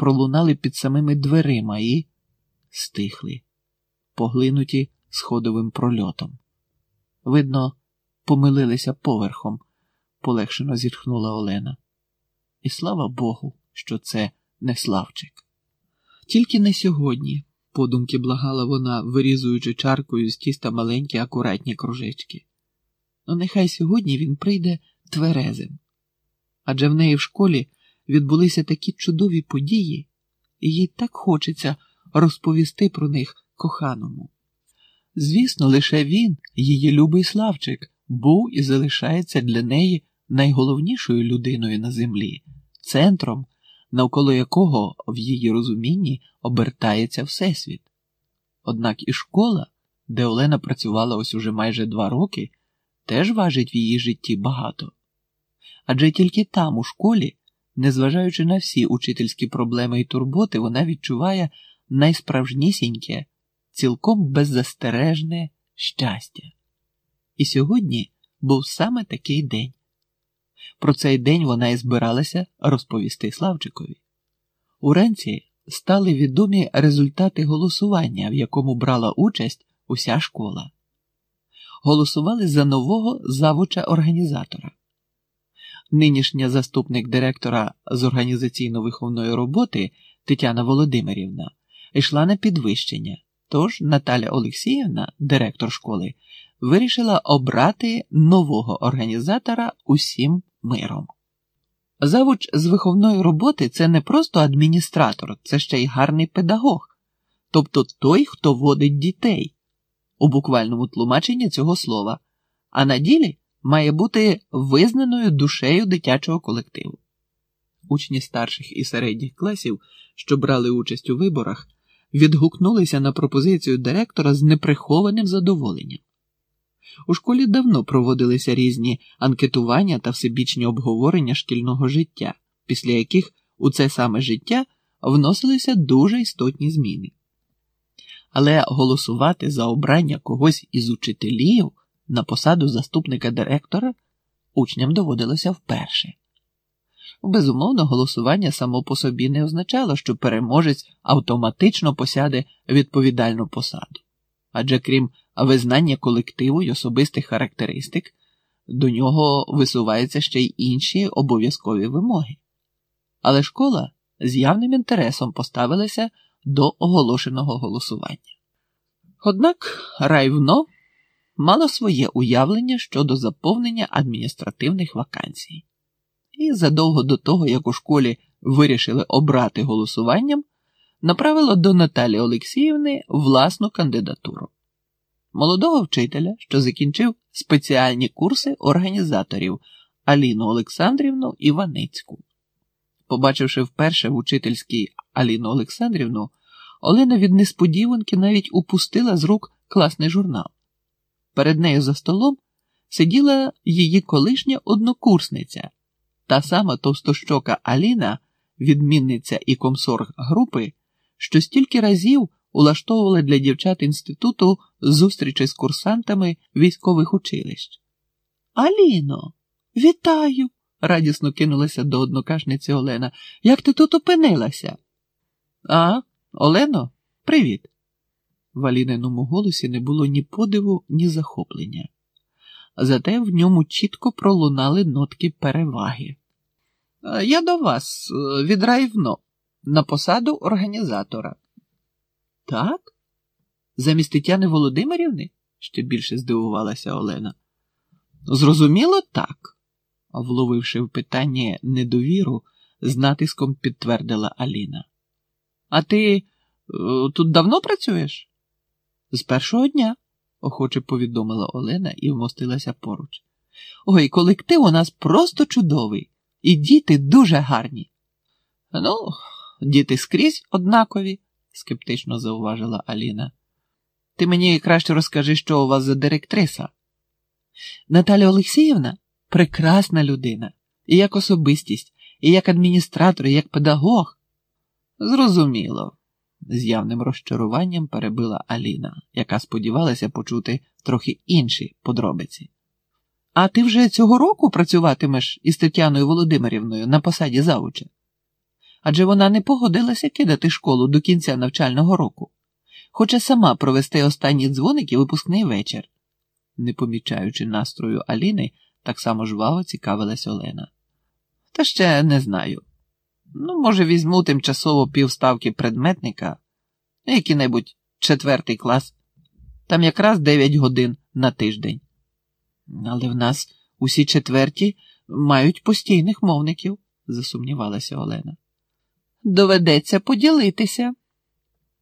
пролунали під самими дверима і стихли, поглинуті сходовим прольотом. Видно, помилилися поверхом, полегшено зітхнула Олена. І слава Богу, що це не Славчик. Тільки не сьогодні, подумки благала вона, вирізуючи чаркою з тіста маленькі акуратні кружечки. Ну, нехай сьогодні він прийде тверезим. Адже в неї в школі відбулися такі чудові події, і їй так хочеться розповісти про них коханому. Звісно, лише він, її любий Славчик, був і залишається для неї найголовнішою людиною на землі, центром, навколо якого в її розумінні обертається Всесвіт. Однак і школа, де Олена працювала ось уже майже два роки, теж важить в її житті багато. Адже тільки там, у школі, незважаючи на всі учительські проблеми і турботи, вона відчуває найсправжнісіньке, цілком беззастережне щастя. І сьогодні був саме такий день. Про цей день вона і збиралася розповісти Славчикові. Уранці стали відомі результати голосування, в якому брала участь уся школа. Голосували за нового завуча організатора. Нинішня заступник директора з організаційно-виховної роботи Тетяна Володимирівна йшла на підвищення, тож Наталя Олексіївна, директор школи, вирішила обрати нового організатора усім миром. Завуч з виховної роботи це не просто адміністратор, це ще й гарний педагог, тобто той, хто водить дітей. У буквальному тлумаченні цього слова, а на ділі має бути визнаною душею дитячого колективу. Учні старших і середніх класів, що брали участь у виборах, відгукнулися на пропозицію директора з неприхованим задоволенням. У школі давно проводилися різні анкетування та всебічні обговорення шкільного життя, після яких у це саме життя вносилися дуже істотні зміни. Але голосувати за обрання когось із учителів на посаду заступника директора учням доводилося вперше. Безумовно, голосування само по собі не означало, що переможець автоматично посяде відповідальну посаду. Адже крім визнання колективу й особистих характеристик, до нього висуваються ще й інші обов'язкові вимоги. Але школа з явним інтересом поставилася до оголошеного голосування. Однак райвно мало своє уявлення щодо заповнення адміністративних вакансій. І задовго до того, як у школі вирішили обрати голосуванням, направило до Наталі Олексіївни власну кандидатуру. Молодого вчителя, що закінчив спеціальні курси організаторів Аліну Олександрівну Іваницьку. Побачивши вперше в учительській Аліну Олександрівну, Олена від несподіванки навіть упустила з рук класний журнал. Перед нею за столом сиділа її колишня однокурсниця, та сама товстощока Аліна, відмінниця і комсорг групи, що стільки разів улаштовувала для дівчат інституту зустрічі з курсантами військових училищ. Аліно, вітаю! радісно кинулася до однокашниці Олена. Як ти тут опинилася? А, Олено, привіт. В Аліниному голосі не було ні подиву, ні захоплення. Зате в ньому чітко пролунали нотки переваги. Я до вас від райвно на посаду організатора. Так? Замість Тетяни Володимирівни? ще більше здивувалася Олена. Зрозуміло, так, вловивши в питання недовіру, з натиском підтвердила Аліна. А ти е, тут давно працюєш? З першого дня, охоче повідомила Олена і вмостилася поруч. Ой, колектив у нас просто чудовий, і діти дуже гарні. Ну, діти скрізь однакові, скептично зауважила Аліна. Ти мені краще розкажи, що у вас за директриса. Наталя Олексіївна прекрасна людина, і як особистість, і як адміністратор, і як педагог. Зрозуміло, з явним розчаруванням перебила Аліна, яка сподівалася почути трохи інші подробиці. А ти вже цього року працюватимеш із Тетяною Володимирівною на посаді завуча? адже вона не погодилася кидати школу до кінця навчального року. Хоче сама провести останні дзвоник і випускний вечір. Не помічаючи настрою Аліни, так само жваво цікавилась Олена. Та ще не знаю. Ну, може, візьму тимчасово півставки предметника, який-небудь четвертий клас, там якраз дев'ять годин на тиждень. Але в нас усі четверті мають постійних мовників, засумнівалася Олена. Доведеться поділитися.